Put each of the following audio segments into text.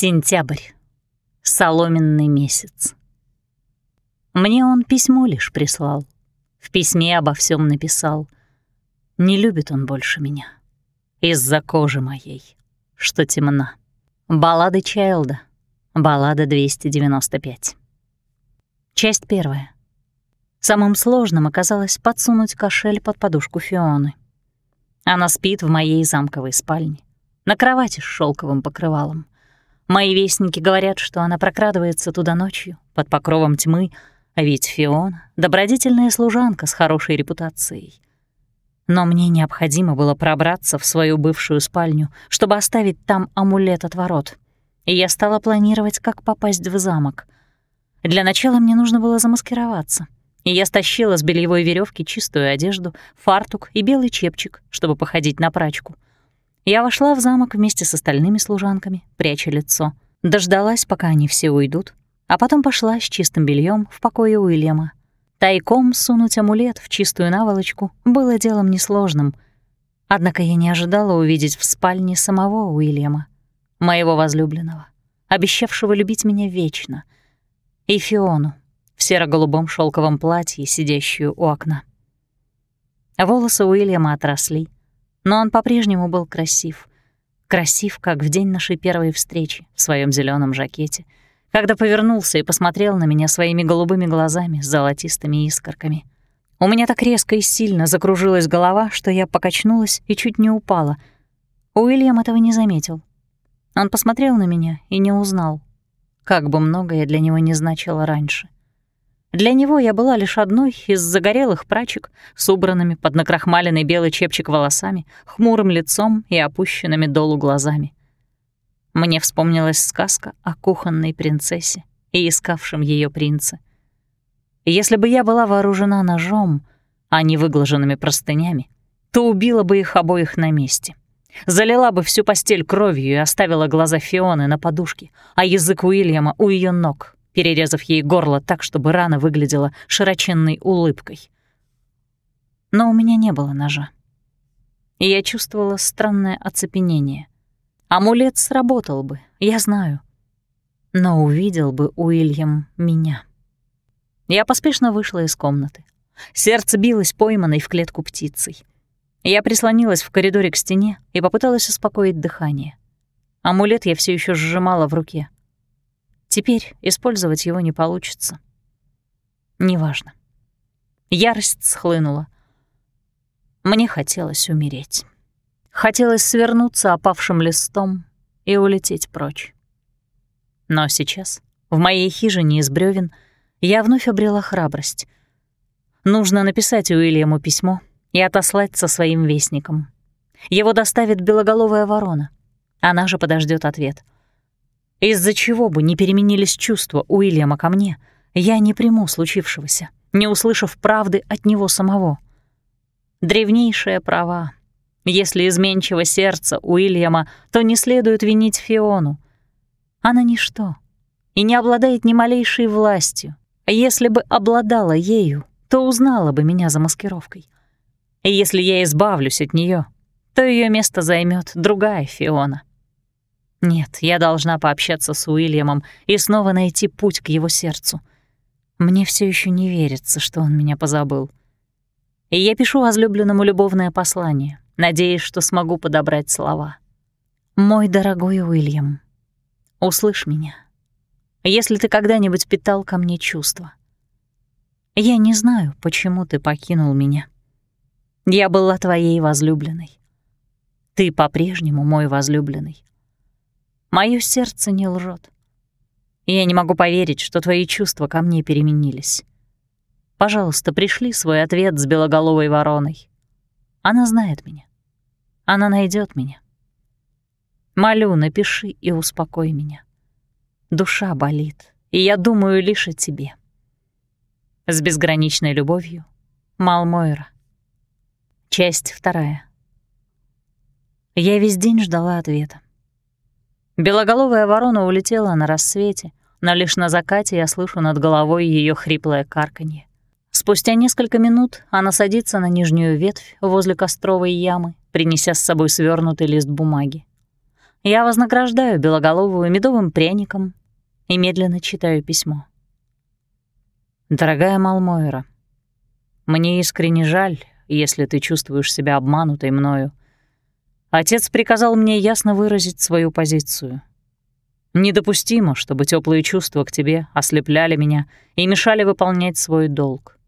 Сентябрь. Соломенный месяц. Мне он письмо лишь прислал. В письме обо всем написал. Не любит он больше меня. Из-за кожи моей, что темна. Баллады Чайлда. Баллада 295. Часть первая. Самым сложным оказалось подсунуть кошель под подушку Фионы. Она спит в моей замковой спальне, на кровати с шелковым покрывалом. Мои вестники говорят, что она прокрадывается туда ночью, под покровом тьмы, а ведь Фиона — добродетельная служанка с хорошей репутацией. Но мне необходимо было пробраться в свою бывшую спальню, чтобы оставить там амулет от ворот. И я стала планировать, как попасть в замок. Для начала мне нужно было замаскироваться. И я стащила с бельевой веревки чистую одежду, фартук и белый чепчик, чтобы походить на прачку — я вошла в замок вместе с остальными служанками, пряча лицо. Дождалась, пока они все уйдут, а потом пошла с чистым бельем в покое Уильяма. Тайком сунуть амулет в чистую наволочку было делом несложным. Однако я не ожидала увидеть в спальне самого Уильяма, моего возлюбленного, обещавшего любить меня вечно, и Фиону в серо-голубом шелковом платье, сидящую у окна. Волосы Уильяма отросли, но он по-прежнему был красив. Красив, как в день нашей первой встречи в своем зеленом жакете, когда повернулся и посмотрел на меня своими голубыми глазами с золотистыми искорками. У меня так резко и сильно закружилась голова, что я покачнулась и чуть не упала. Уильям этого не заметил. Он посмотрел на меня и не узнал, как бы многое для него не значило раньше. Для него я была лишь одной из загорелых прачек с убранными под накрахмаленный белый чепчик волосами, хмурым лицом и опущенными долу глазами. Мне вспомнилась сказка о кухонной принцессе и искавшем ее принце. Если бы я была вооружена ножом, а не выглаженными простынями, то убила бы их обоих на месте. Залила бы всю постель кровью и оставила глаза Фионы на подушке, а язык Уильяма у ее ног, перерезав ей горло так, чтобы рана выглядела широченной улыбкой. Но у меня не было ножа. И я чувствовала странное оцепенение. Амулет сработал бы, я знаю. Но увидел бы Уильям меня. Я поспешно вышла из комнаты. Сердце билось пойманной в клетку птицей. Я прислонилась в коридоре к стене и попыталась успокоить дыхание. Амулет я все еще сжимала в руке. Теперь использовать его не получится. Неважно. Ярость схлынула. Мне хотелось умереть. Хотелось свернуться опавшим листом и улететь прочь. Но сейчас, в моей хижине из бревен, я вновь обрела храбрость. Нужно написать Уильяму письмо и отослать со своим вестником. Его доставит белоголовая ворона. Она же подождет ответ — из-за чего бы не переменились чувства Уильяма ко мне, я не приму случившегося, не услышав правды от него самого. Древнейшая права. Если изменчиво сердце Уильяма, то не следует винить Фиону. Она ничто и не обладает ни малейшей властью. Если бы обладала ею, то узнала бы меня за маскировкой. И если я избавлюсь от нее, то ее место займет другая Фиона. Нет, я должна пообщаться с Уильямом и снова найти путь к его сердцу. Мне все еще не верится, что он меня позабыл. И я пишу возлюбленному любовное послание, надеясь, что смогу подобрать слова. «Мой дорогой Уильям, услышь меня, если ты когда-нибудь питал ко мне чувства. Я не знаю, почему ты покинул меня. Я была твоей возлюбленной. Ты по-прежнему мой возлюбленный. Моё сердце не лжет. Я не могу поверить, что твои чувства ко мне переменились. Пожалуйста, пришли свой ответ с белоголовой вороной. Она знает меня. Она найдет меня. Молю, напиши и успокой меня. Душа болит, и я думаю лишь о тебе. С безграничной любовью, Малмойра. Часть вторая. Я весь день ждала ответа. Белоголовая ворона улетела на рассвете, но лишь на закате я слышу над головой ее хриплое карканье. Спустя несколько минут она садится на нижнюю ветвь возле костровой ямы, принеся с собой свернутый лист бумаги. Я вознаграждаю белоголовую медовым пряником и медленно читаю письмо. «Дорогая Малмойра, мне искренне жаль, если ты чувствуешь себя обманутой мною. Отец приказал мне ясно выразить свою позицию. Недопустимо, чтобы теплые чувства к тебе ослепляли меня и мешали выполнять свой долг.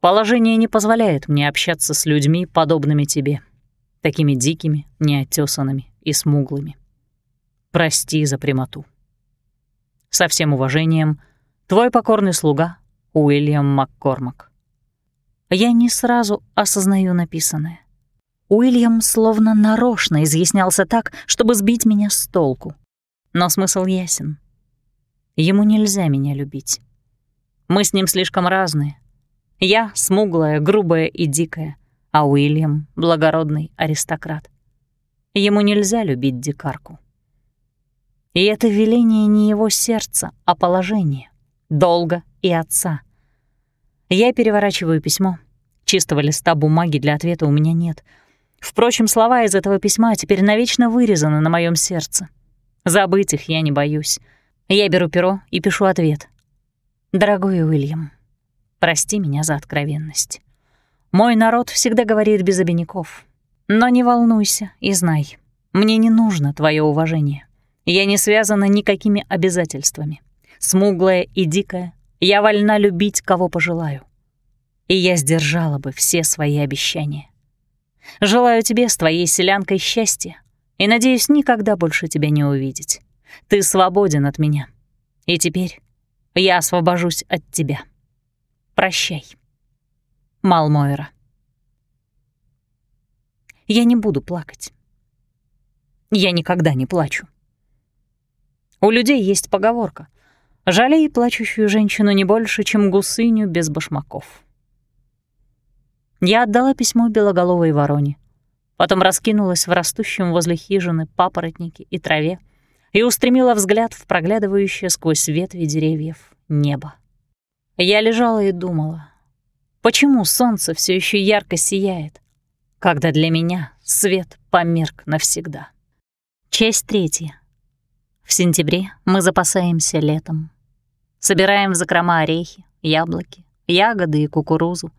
Положение не позволяет мне общаться с людьми, подобными тебе, такими дикими, неотесанными и смуглыми. Прости за прямоту. Со всем уважением, твой покорный слуга Уильям Маккормак. Я не сразу осознаю написанное. Уильям словно нарочно изъяснялся так, чтобы сбить меня с толку. Но смысл ясен. Ему нельзя меня любить. Мы с ним слишком разные, я смуглая, грубая и дикая, а Уильям — благородный аристократ. Ему нельзя любить дикарку. И это веление не его сердца, а положение, долга и отца. Я переворачиваю письмо. Чистого листа бумаги для ответа у меня нет. Впрочем, слова из этого письма теперь навечно вырезаны на моем сердце. Забыть их я не боюсь. Я беру перо и пишу ответ. «Дорогой Уильям, Прости меня за откровенность. Мой народ всегда говорит без обиняков. Но не волнуйся и знай, мне не нужно твое уважение. Я не связана никакими обязательствами. Смуглая и дикая, я вольна любить, кого пожелаю. И я сдержала бы все свои обещания. Желаю тебе с твоей селянкой счастья и надеюсь никогда больше тебя не увидеть. Ты свободен от меня. И теперь я освобожусь от тебя. Прощай. Малмойра. Я не буду плакать. Я никогда не плачу. У людей есть поговорка «Жалей плачущую женщину не больше, чем гусыню без башмаков». Я отдала письмо белоголовой вороне, потом раскинулась в растущем возле хижины папоротнике и траве и устремила взгляд в проглядывающее сквозь ветви деревьев небо. Я лежала и думала, почему солнце все еще ярко сияет, когда для меня свет померк навсегда. Часть третья. В сентябре мы запасаемся летом. Собираем в закрома орехи, яблоки, ягоды и кукурузу.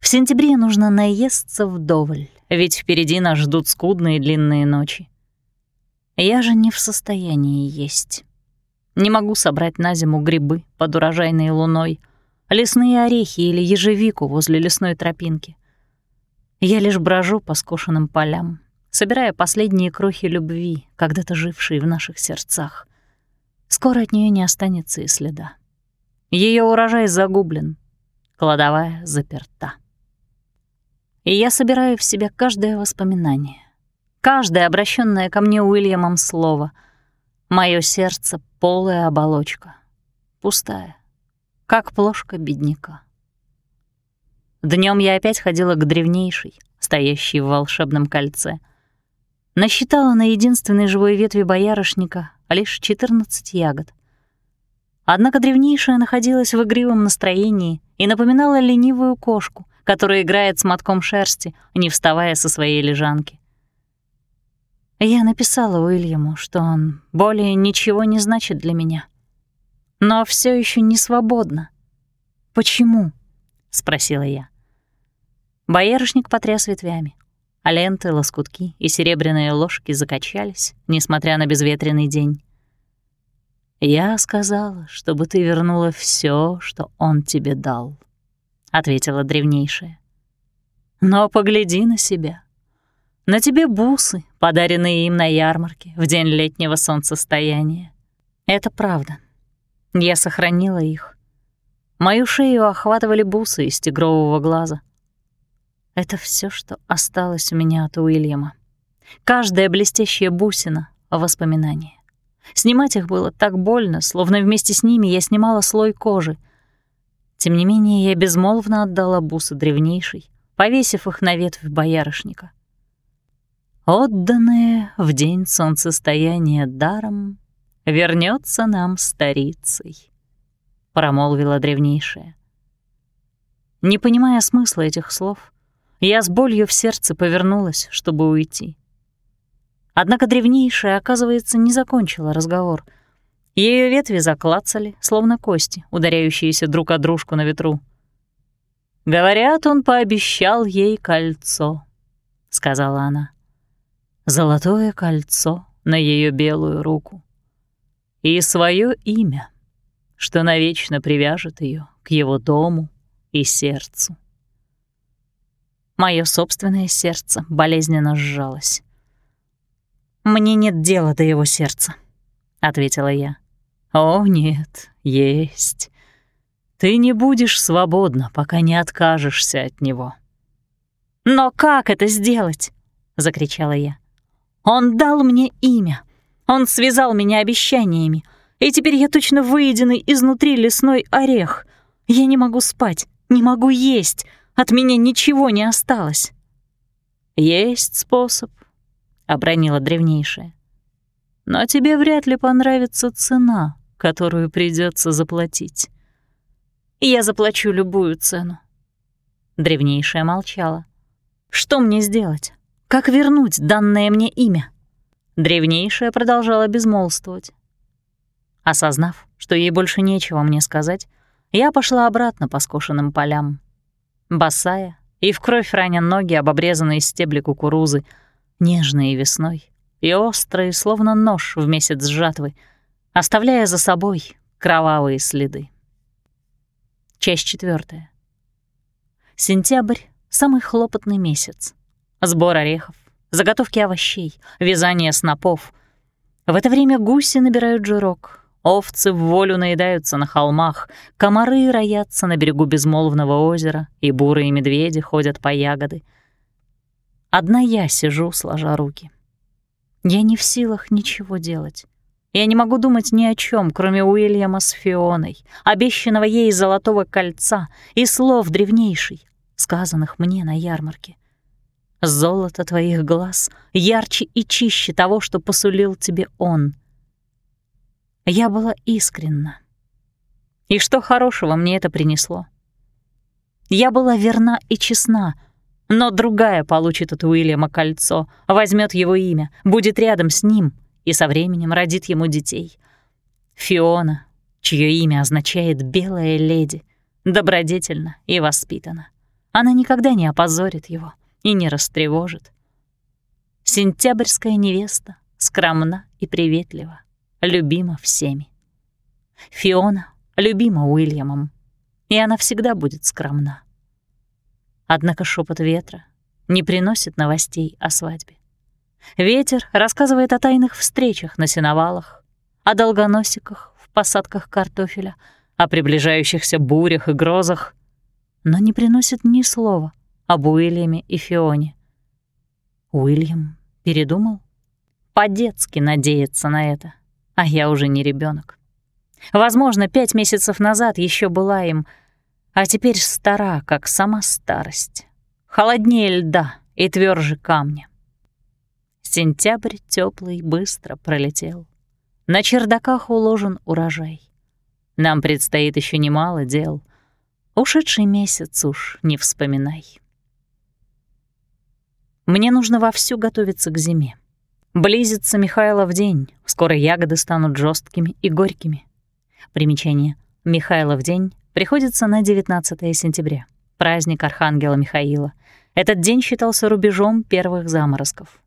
В сентябре нужно наесться вдоволь, ведь впереди нас ждут скудные длинные ночи. Я же не в состоянии есть. Не могу собрать на зиму грибы под урожайной луной, лесные орехи или ежевику возле лесной тропинки. Я лишь брожу по скошенным полям, собирая последние крохи любви, когда-то жившие в наших сердцах. Скоро от нее не останется и следа. Ее урожай загублен, кладовая заперта. И я собираю в себя каждое воспоминание, каждое обращенное ко мне Уильямом слово — Мое сердце — полая оболочка, пустая, как плошка бедняка. Днем я опять ходила к древнейшей, стоящей в волшебном кольце. Насчитала на единственной живой ветви боярышника лишь 14 ягод. Однако древнейшая находилась в игривом настроении и напоминала ленивую кошку, которая играет с мотком шерсти, не вставая со своей лежанки. Я написала Уильяму, что он более ничего не значит для меня. Но все еще не свободна. «Почему?» — спросила я. Боярышник потряс ветвями, а ленты, лоскутки и серебряные ложки закачались, несмотря на безветренный день. «Я сказала, чтобы ты вернула все, что он тебе дал», — ответила древнейшая. «Но погляди на себя. На тебе бусы, подаренные им на ярмарке в день летнего солнцестояния. Это правда. Я сохранила их. Мою шею охватывали бусы из тигрового глаза. Это все, что осталось у меня от Уильяма. Каждая блестящая бусина — воспоминание. Снимать их было так больно, словно вместе с ними я снимала слой кожи. Тем не менее, я безмолвно отдала бусы древнейшей, повесив их на ветвь боярышника. Отданное в день солнцестояния даром вернется нам старицей, промолвила древнейшая. Не понимая смысла этих слов, я с болью в сердце повернулась, чтобы уйти. Однако древнейшая, оказывается, не закончила разговор. Ее ветви заклацали, словно кости, ударяющиеся друг о дружку на ветру. «Говорят, он пообещал ей кольцо», — сказала она. «Золотое кольцо на ее белую руку. И свое имя, что навечно привяжет ее к его дому и сердцу». Мое собственное сердце болезненно сжалось. «Мне нет дела до его сердца», — ответила я. «О, нет, есть. Ты не будешь свободна, пока не откажешься от него». «Но как это сделать?» — закричала я. «Он дал мне имя. Он связал меня обещаниями. И теперь я точно выеденный изнутри лесной орех. Я не могу спать, не могу есть. От меня ничего не осталось». «Есть способ», — обронила древнейшая. «Но тебе вряд ли понравится цена, которую придется заплатить». Я заплачу любую цену. Древнейшая молчала. Что мне сделать? Как вернуть данное мне имя? Древнейшая продолжала безмолвствовать. Осознав, что ей больше нечего мне сказать, я пошла обратно по скошенным полям. Босая и в кровь раня ноги об обрезанные стебли кукурузы, нежные весной и острые, словно нож в месяц жатвы, оставляя за собой кровавые следы. Часть четвертая. Сентябрь — самый хлопотный месяц. Сбор орехов, заготовки овощей, вязание снопов. В это время гуси набирают жирок, овцы в волю наедаются на холмах, комары роятся на берегу безмолвного озера, и бурые медведи ходят по ягоды. Одна я сижу, сложа руки. Я не в силах ничего делать. Я не могу думать ни о чем, кроме Уильяма с Фионой, обещанного ей золотого кольца и слов древнейшей, сказанных мне на ярмарке. Золото твоих глаз ярче и чище того, что посулил тебе он. Я была искренна. И что хорошего мне это принесло? Я была верна и честна, но другая получит от Уильяма кольцо, возьмет его имя, будет рядом с ним — и со временем родит ему детей. Фиона, чье имя означает «белая леди», добродетельна и воспитана. Она никогда не опозорит его и не растревожит. Сентябрьская невеста скромна и приветлива, любима всеми. Фиона любима Уильямом, и она всегда будет скромна. Однако шепот ветра не приносит новостей о свадьбе. Ветер рассказывает о тайных встречах на сеновалах, о долгоносиках в посадках картофеля, о приближающихся бурях и грозах, но не приносит ни слова об Уильяме и Фионе. Уильям передумал? По-детски надеяться на это, а я уже не ребенок. Возможно, пять месяцев назад еще была им, а теперь стара, как сама старость, холоднее льда и тверже камня. Сентябрь теплый быстро пролетел. На чердаках уложен урожай. Нам предстоит еще немало дел. Ушедший месяц уж не вспоминай. Мне нужно вовсю готовиться к зиме. Близится Михайлов день, скоро ягоды станут жесткими и горькими. Примечание. Михайлов день приходится на 19 сентября, праздник Архангела Михаила. Этот день считался рубежом первых заморозков.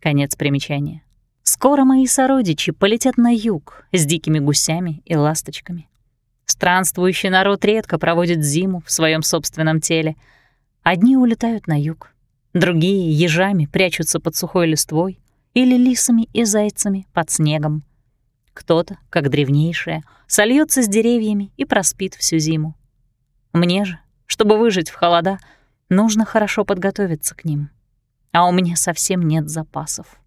Конец примечания. Скоро мои сородичи полетят на юг с дикими гусями и ласточками. Странствующий народ редко проводит зиму в своем собственном теле. Одни улетают на юг, другие ежами прячутся под сухой листвой или лисами и зайцами под снегом. Кто-то, как древнейшая, сольется с деревьями и проспит всю зиму. Мне же, чтобы выжить в холода, нужно хорошо подготовиться к ним а у меня совсем нет запасов.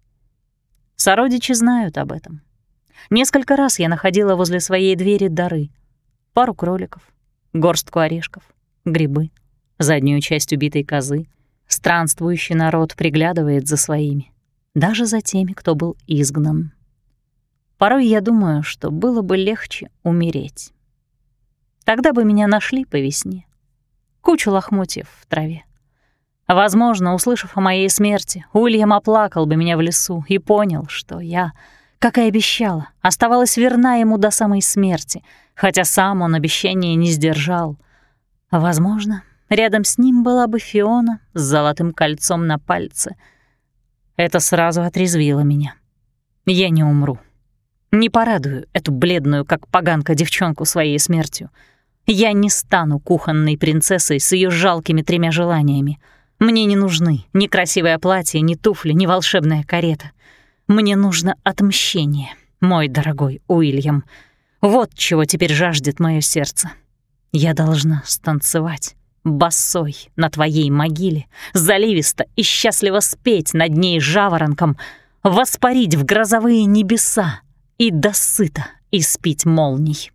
Сородичи знают об этом. Несколько раз я находила возле своей двери дары. Пару кроликов, горстку орешков, грибы, заднюю часть убитой козы. Странствующий народ приглядывает за своими, даже за теми, кто был изгнан. Порой я думаю, что было бы легче умереть. Тогда бы меня нашли по весне. Кучу лохмотьев в траве Возможно, услышав о моей смерти, Уильям оплакал бы меня в лесу и понял, что я, как и обещала, оставалась верна ему до самой смерти, хотя сам он обещание не сдержал. Возможно, рядом с ним была бы Фиона с золотым кольцом на пальце. Это сразу отрезвило меня. Я не умру. Не порадую эту бледную, как поганка, девчонку своей смертью. Я не стану кухонной принцессой с ее жалкими тремя желаниями. Мне не нужны ни красивое платье, ни туфли, ни волшебная карета. Мне нужно отмщение, мой дорогой Уильям. Вот чего теперь жаждет мое сердце. Я должна станцевать босой на твоей могиле, заливисто и счастливо спеть над ней жаворонком, воспарить в грозовые небеса, и досыта испить молний.